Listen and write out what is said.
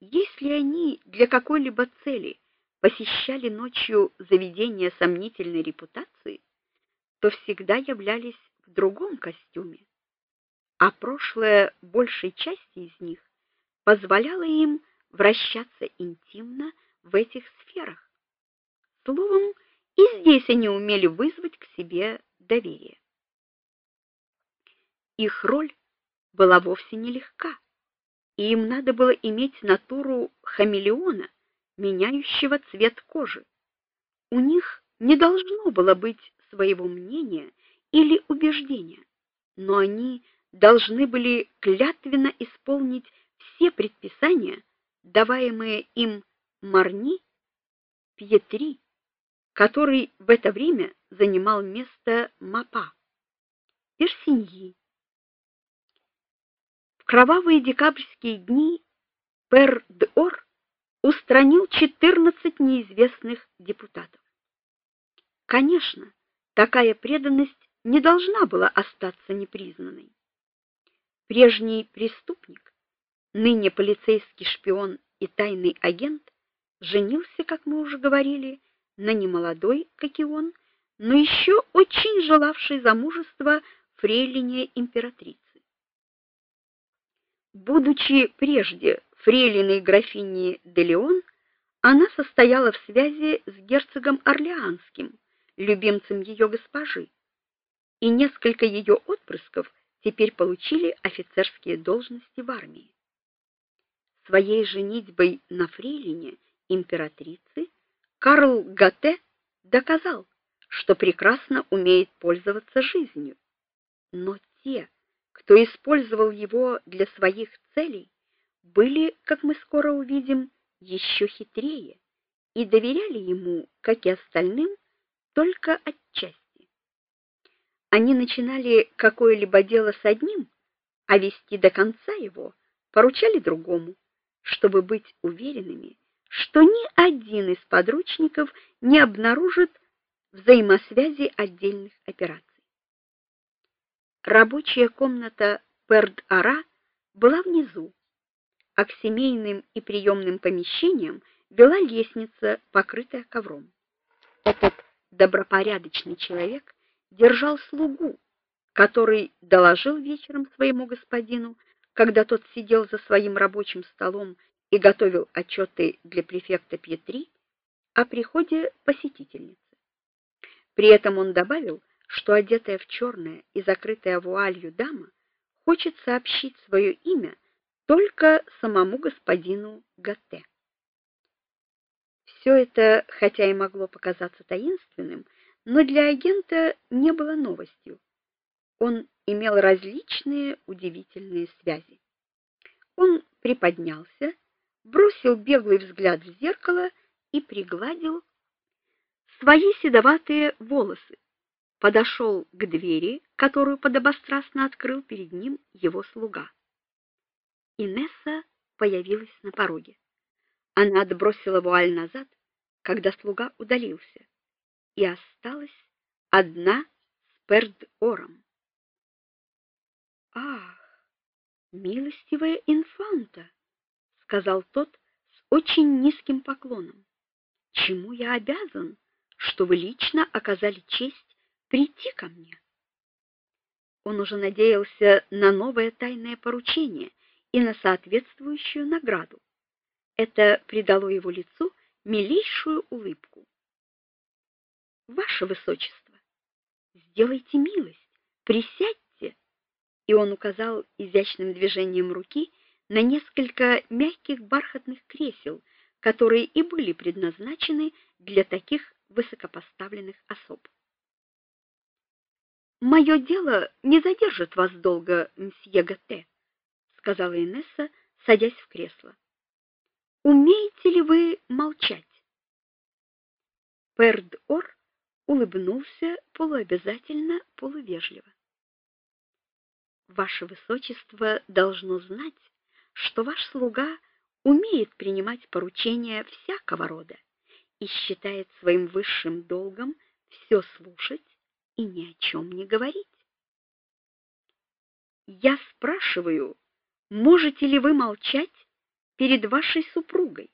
Если они для какой-либо цели посещали ночью заведения сомнительной репутации, то всегда являлись в другом костюме, а прошлое большей части из них позволяло им вращаться интимно в этих сферах. Словом, и здесь они умели вызвать к себе доверие. Их роль была вовсе не легка, и им надо было иметь натуру хамелеона, меняющего цвет кожи. У них не должно было быть своего мнения или убеждения, но они должны были клятвенно исполнить все предписания, даваемые им Марни Пьетри, который в это время занимал место Мапа. Персиньи. Кровавые декабрьские дни Пер д'Ор устранил 14 неизвестных депутатов. Конечно, такая преданность не должна была остаться непризнанной. Прежний преступник, ныне полицейский шпион и тайный агент, женился, как мы уже говорили, на немолодой, как и он, но еще очень желавшей замужества фрейлине императрицы. Будучи прежде фрейлиной графини де Леон, она состояла в связи с герцогом Орлеанским, любимцем ее госпожи, и несколько ее отпрысков теперь получили офицерские должности в армии. Своей женитьбой на фрейлине императрицы Карл Гате доказал, что прекрасно умеет пользоваться жизнью. Но те, кто использовал его для своих целей, были, как мы скоро увидим, еще хитрее и доверяли ему, как и остальным, только отчасти. Они начинали какое-либо дело с одним, а вести до конца его поручали другому, чтобы быть уверенными, что ни один из подручников не обнаружит взаимосвязи отдельных. Рабочая комната Перд-Ара была внизу, а к семейным и приемным помещениям вела лестница, покрытая ковром. Этот добропорядочный человек держал слугу, который доложил вечером своему господину, когда тот сидел за своим рабочим столом и готовил отчеты для префекта Петри о приходе посетительницы. При этом он добавил, что одетая в черное и закрытая вуалью дама хочет сообщить свое имя только самому господину Гатте. Все это, хотя и могло показаться таинственным, но для агента не было новостью. Он имел различные удивительные связи. Он приподнялся, бросил беглый взгляд в зеркало и пригладил свои седоватые волосы. Подошел к двери, которую подобострастно открыл перед ним его слуга. Инесса появилась на пороге. Она отбросила вуаль назад, когда слуга удалился, и осталась одна с Пердором. Ах, милостивая инфанта, сказал тот с очень низким поклоном. Чему я обязан, что вы лично оказали честь прийти ко мне? Он уже надеялся на новое тайное поручение и на соответствующую награду. Это придало его лицу милейшую улыбку. Ваше высочество, сделайте милость, присядьте. И он указал изящным движением руки на несколько мягких бархатных кресел, которые и были предназначены для таких высокопоставленных особ. Мое дело не задержит вас долго, мсье Гате, сказала Инесса, садясь в кресло. Умеете ли вы молчать? Перд-Ор улыбнулся полуобязательно, полувежливо. Ваше высочество должно знать, что ваш слуга умеет принимать поручения всякого рода и считает своим высшим долгом все слушать и ни о чем не говорить. Я спрашиваю, можете ли вы молчать, перед вашей супругой.